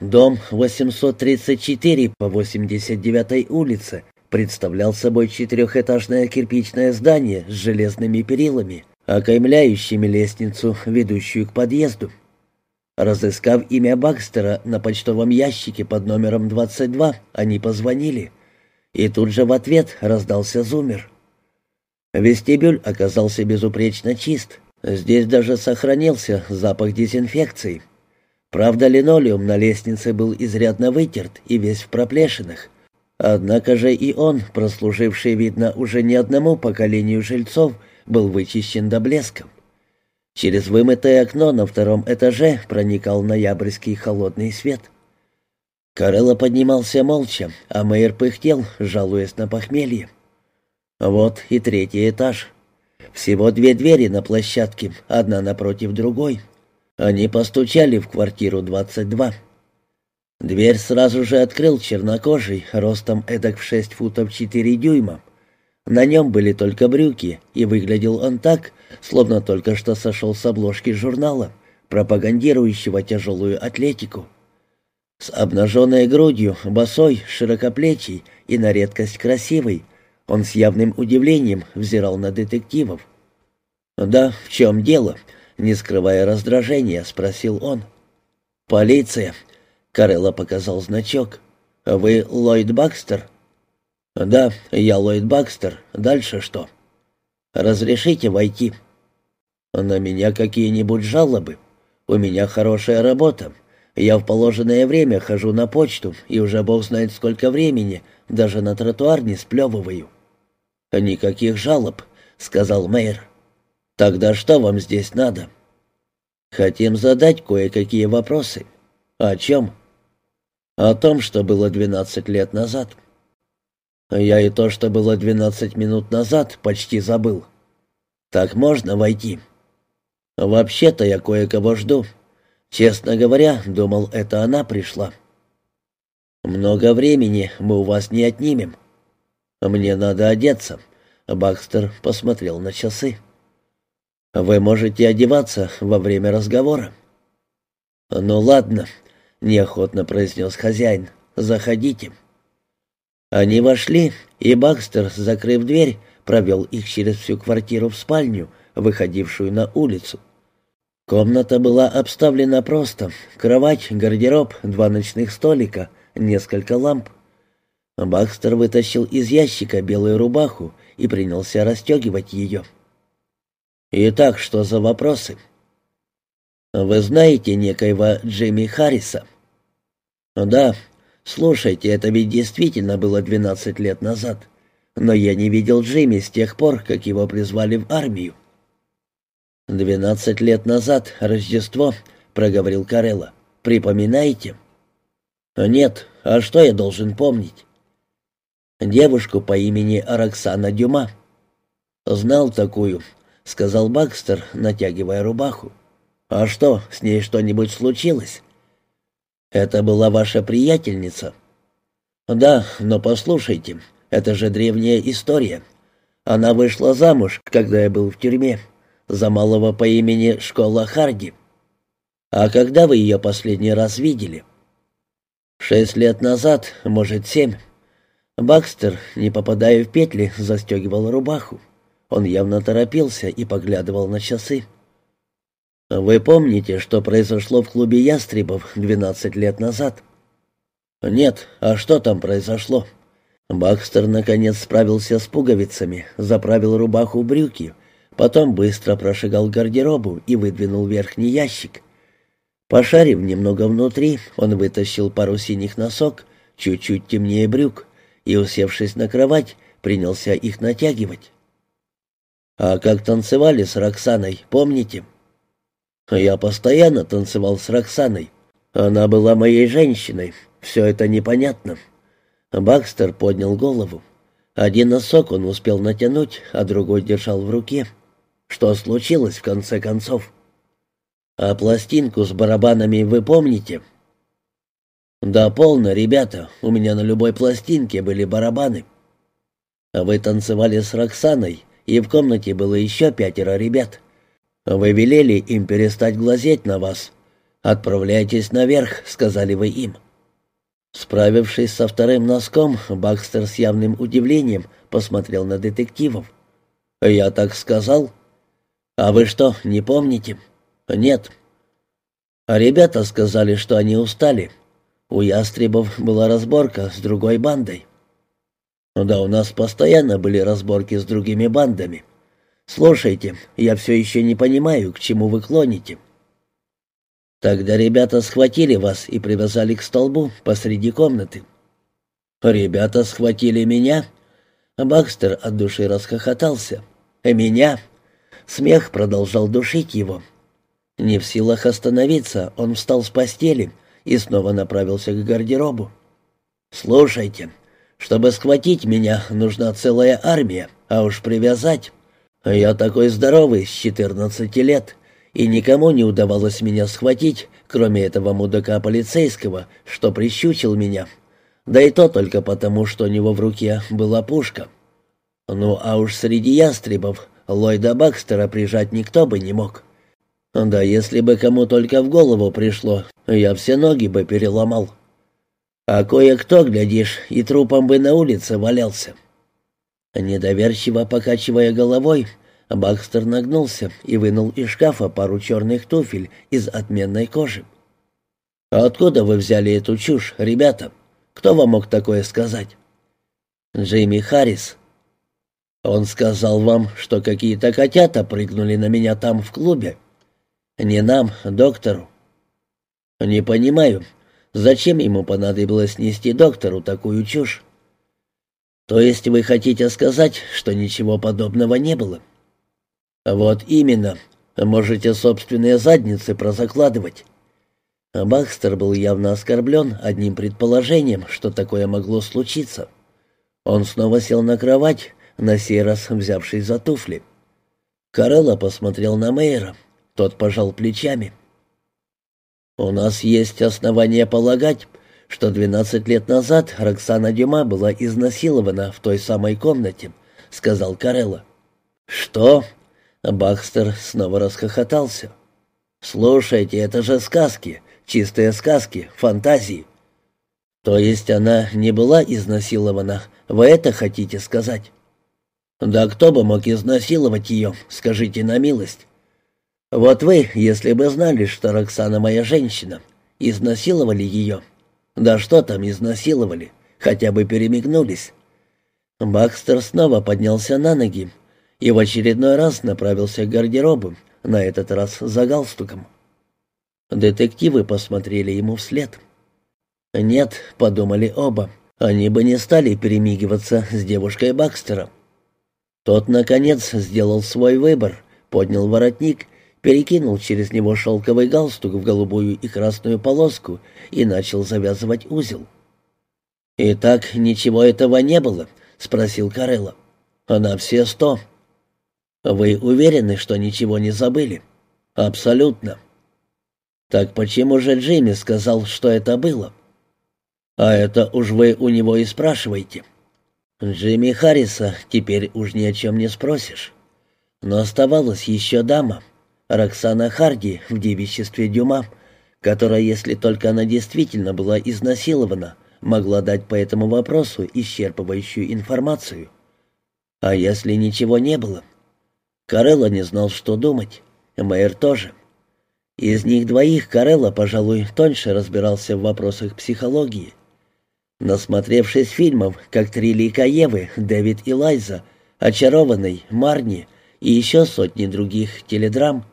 Дом 834 по 89-й улице представлял собой четырехэтажное кирпичное здание с железными перилами, окаймляющими лестницу, ведущую к подъезду. Разыскав имя Бакстера на почтовом ящике под номером 22, они позвонили. И тут же в ответ раздался зумер. Вестибюль оказался безупречно чист. Здесь даже сохранился запах дезинфекции. Правда, линолеум на лестнице был изрядно вытерт и весь в проплешинах. Однако же и он, прослуживший, видно, уже не одному поколению жильцов, был вычищен до блеска. Через вымытое окно на втором этаже проникал ноябрьский холодный свет. Карелла поднимался молча, а Мэйр пыхтел, жалуясь на похмелье. Вот и третий этаж. Всего две двери на площадке, одна напротив другой. Они постучали в квартиру 22. Дверь сразу же открыл чернокожий, ростом эдак в 6 футов 4 дюйма. На нем были только брюки, и выглядел он так, словно только что сошел с обложки журнала, пропагандирующего тяжелую атлетику. С обнаженной грудью, босой, широкоплечий и на редкость красивый, он с явным удивлением взирал на детективов. «Да, в чем дело?» — не скрывая раздражения, спросил он. «Полиция!» — Карелла показал значок. «Вы Ллойд Бакстер?» «Да, я Ллойд Бакстер. Дальше что?» «Разрешите войти?» «На меня какие-нибудь жалобы? У меня хорошая работа. Я в положенное время хожу на почту, и уже бог знает сколько времени, даже на тротуар не сплевываю». «Никаких жалоб», — сказал мэр. «Тогда что вам здесь надо?» «Хотим задать кое-какие вопросы». «О чем?» «О том, что было двенадцать лет назад». «Я и то, что было двенадцать минут назад, почти забыл». «Так можно войти?» «Вообще-то я кое-кого жду. Честно говоря, думал, это она пришла». «Много времени мы у вас не отнимем. «Мне надо одеться». Бакстер посмотрел на часы. «Вы можете одеваться во время разговора». «Ну ладно», — неохотно произнес хозяин. «Заходите». Они вошли, и Бакстер, закрыв дверь, провел их через всю квартиру в спальню, выходившую на улицу. Комната была обставлена просто. Кровать, гардероб, два ночных столика, несколько ламп. Бакстер вытащил из ящика белую рубаху и принялся расстегивать ее. «Итак, что за вопросы?» «Вы знаете некоего Джимми Харриса?» «Да. Слушайте, это ведь действительно было двенадцать лет назад. Но я не видел Джимми с тех пор, как его призвали в армию». «Двенадцать лет назад, Рождество», — проговорил Карелла. «Припоминаете?» «Нет. А что я должен помнить?» девушку по имени Роксана Дюма. «Знал такую», — сказал Бакстер, натягивая рубаху. «А что, с ней что-нибудь случилось?» «Это была ваша приятельница?» «Да, но послушайте, это же древняя история. Она вышла замуж, когда я был в тюрьме, за малого по имени Школа Харди. А когда вы ее последний раз видели?» «Шесть лет назад, может, семь». Бакстер, не попадая в петли, застегивал рубаху. Он явно торопился и поглядывал на часы. «Вы помните, что произошло в клубе ястребов 12 лет назад?» «Нет, а что там произошло?» Бакстер наконец справился с пуговицами, заправил рубаху в брюки, потом быстро прошагал гардеробу и выдвинул верхний ящик. Пошарив немного внутри, он вытащил пару синих носок, чуть-чуть темнее брюк и, усевшись на кровать, принялся их натягивать. «А как танцевали с Роксаной, помните?» «Я постоянно танцевал с Роксаной. Она была моей женщиной. Все это непонятно». Бакстер поднял голову. Один носок он успел натянуть, а другой держал в руке. Что случилось в конце концов? «А пластинку с барабанами вы помните?» «Да полно, ребята, у меня на любой пластинке были барабаны». А «Вы танцевали с Роксаной, и в комнате было еще пятеро ребят. Вы велели им перестать глазеть на вас. «Отправляйтесь наверх», — сказали вы им. Справившись со вторым носком, Бакстер с явным удивлением посмотрел на детективов. «Я так сказал?» «А вы что, не помните?» «Нет». Ребята сказали, что они устали. У ястребов была разборка с другой бандой. Да, у нас постоянно были разборки с другими бандами. Слушайте, я все еще не понимаю, к чему вы клоните. Тогда ребята схватили вас и привязали к столбу посреди комнаты. Ребята схватили меня. Бакстер от души расхохотался. Меня. Смех продолжал душить его. Не в силах остановиться, он встал с постели и снова направился к гардеробу. «Слушайте, чтобы схватить меня, нужна целая армия, а уж привязать. Я такой здоровый с четырнадцати лет, и никому не удавалось меня схватить, кроме этого мудака полицейского, что прищучил меня. Да и то только потому, что у него в руке была пушка. Ну, а уж среди ястребов Ллойда Бакстера прижать никто бы не мог. Да если бы кому только в голову пришло, я все ноги бы переломал. А кое-кто, глядишь, и трупом бы на улице валялся. Недоверчиво покачивая головой, Бакстер нагнулся и вынул из шкафа пару черных туфель из отменной кожи. «Откуда вы взяли эту чушь, ребята? Кто вам мог такое сказать?» «Джимми Харрис». «Он сказал вам, что какие-то котята прыгнули на меня там в клубе?» «Не нам, доктору». «Не понимаю, зачем ему понадобилось нести доктору такую чушь?» «То есть вы хотите сказать, что ничего подобного не было?» «Вот именно. Можете собственные задницы прозакладывать». Бахстер был явно оскорблен одним предположением, что такое могло случиться. Он снова сел на кровать, на сей раз взявшись за туфли. Карелла посмотрел на Мейера. Тот пожал плечами. «У нас есть основания полагать, что двенадцать лет назад Роксана Дюма была изнасилована в той самой комнате», — сказал Карелла. «Что?» Бахстер снова расхохотался. «Слушайте, это же сказки, чистые сказки, фантазии». «То есть она не была изнасилована, вы это хотите сказать?» «Да кто бы мог изнасиловать ее, скажите на милость?» «Вот вы, если бы знали, что Роксана моя женщина, изнасиловали ее. Да что там изнасиловали, хотя бы перемигнулись». Бакстер снова поднялся на ноги и в очередной раз направился к гардеробу, на этот раз за галстуком. Детективы посмотрели ему вслед. «Нет», — подумали оба, — «они бы не стали перемигиваться с девушкой Бакстера». Тот, наконец, сделал свой выбор, поднял воротник, перекинул через него шелковый галстук в голубую и красную полоску и начал завязывать узел. «И так ничего этого не было?» — спросил Карелла. «На все сто», «Вы уверены, что ничего не забыли?» «Абсолютно». «Так почему же Джимми сказал, что это было?» «А это уж вы у него и спрашиваете». Джимми Харриса теперь уж ни о чем не спросишь. Но оставалась еще дама, Роксана Харди в девичестве Дюма, которая, если только она действительно была изнасилована, могла дать по этому вопросу исчерпывающую информацию. А если ничего не было? Карелла не знал, что думать. Мэйр тоже. Из них двоих Карелла, пожалуй, тоньше разбирался в вопросах психологии. Насмотревшись фильмов, как «Три лика Евы», «Дэвид и Лайза», «Очарованный», «Марни» и еще сотни других теледрам,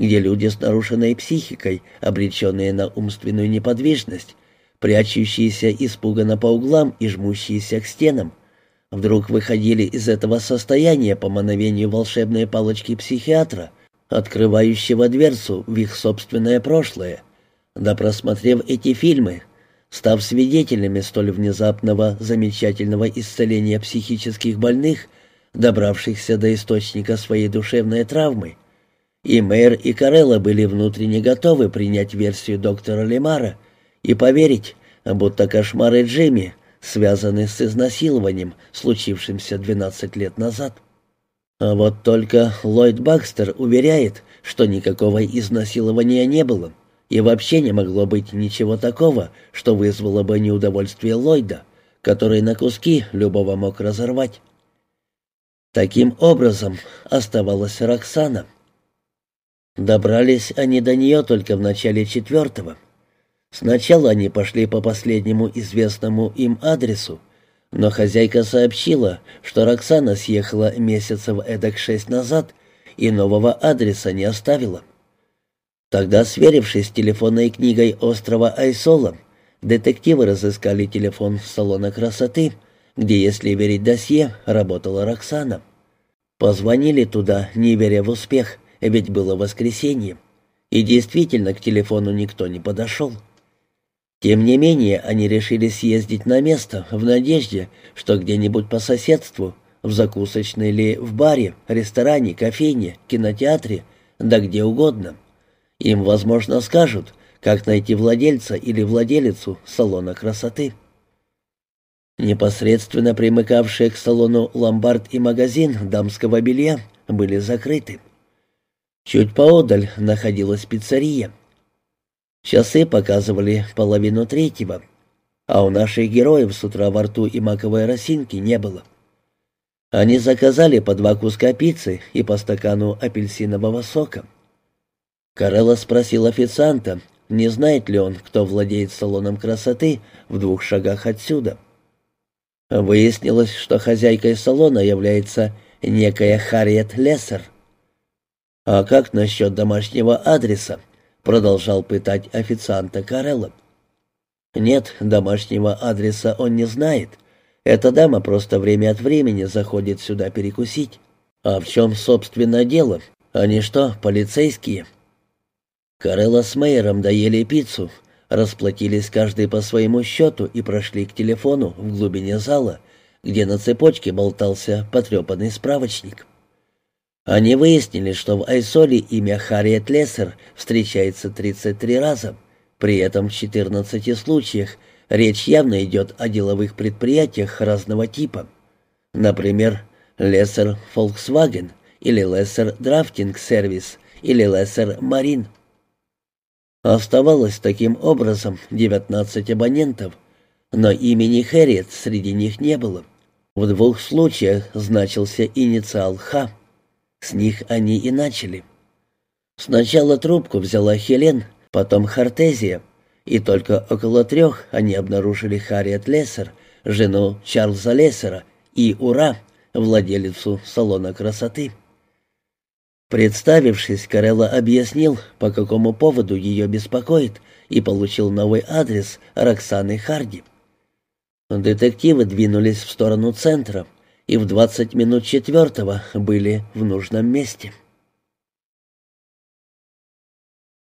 где люди с нарушенной психикой, обреченные на умственную неподвижность, прячущиеся испуганно по углам и жмущиеся к стенам, вдруг выходили из этого состояния по мановению волшебной палочки психиатра, открывающего дверцу в их собственное прошлое. Да просмотрев эти фильмы, став свидетелями столь внезапного замечательного исцеления психических больных, добравшихся до источника своей душевной травмы, и мэр, и Карелла были внутренне готовы принять версию доктора Лемара и поверить, будто кошмары Джимми связаны с изнасилованием, случившимся 12 лет назад. А вот только Ллойд Бакстер уверяет, что никакого изнасилования не было, И вообще не могло быть ничего такого, что вызвало бы неудовольствие Ллойда, который на куски любого мог разорвать. Таким образом, оставалась Роксана. Добрались они до нее только в начале четвертого. Сначала они пошли по последнему известному им адресу, но хозяйка сообщила, что Роксана съехала месяцев эдак шесть назад и нового адреса не оставила. Тогда, сверившись с телефонной книгой острова Айсола, детективы разыскали телефон салона красоты, где, если верить досье, работала Роксана. Позвонили туда, не веря в успех, ведь было воскресенье. И действительно, к телефону никто не подошел. Тем не менее, они решили съездить на место в надежде, что где-нибудь по соседству, в закусочной или в баре, ресторане, кофейне, кинотеатре, да где угодно – им, возможно, скажут, как найти владельца или владелицу салона красоты. Непосредственно примыкавшие к салону ломбард и магазин дамского белья были закрыты. Чуть поодаль находилась пиццерия. Часы показывали половину третьего, а у наших героев с утра во рту и маковой росинки не было. Они заказали по два куска пиццы и по стакану апельсинового сока. Карелла спросил официанта, не знает ли он, кто владеет салоном красоты в двух шагах отсюда. Выяснилось, что хозяйкой салона является некая Харриет Лессер. «А как насчет домашнего адреса?» — продолжал пытать официанта Карелла. «Нет, домашнего адреса он не знает. Эта дама просто время от времени заходит сюда перекусить. А в чем, собственно, дело? Они что, полицейские?» Карелла с Мейером доели пиццу, расплатились каждый по своему счету и прошли к телефону в глубине зала, где на цепочке болтался потрепанный справочник. Они выяснили, что в Айсоле имя Харриет Лессер встречается 33 раза, при этом в 14 случаях речь явно идет о деловых предприятиях разного типа. Например, Лессер Volkswagen или Лессер Драфтинг Сервис или Лессер Марин – Оставалось таким образом 19 абонентов, но имени Хэрриет среди них не было. В двух случаях значился инициал «Х». С них они и начали. Сначала трубку взяла Хелен, потом Хартезия, и только около трех они обнаружили Харриет Лессер, жену Чарльза Лессера, и Ура, владелицу салона красоты. Представившись, Карелла объяснил, по какому поводу ее беспокоит, и получил новый адрес Роксаны Харди. Детективы двинулись в сторону центра и в 20 минут четвертого были в нужном месте.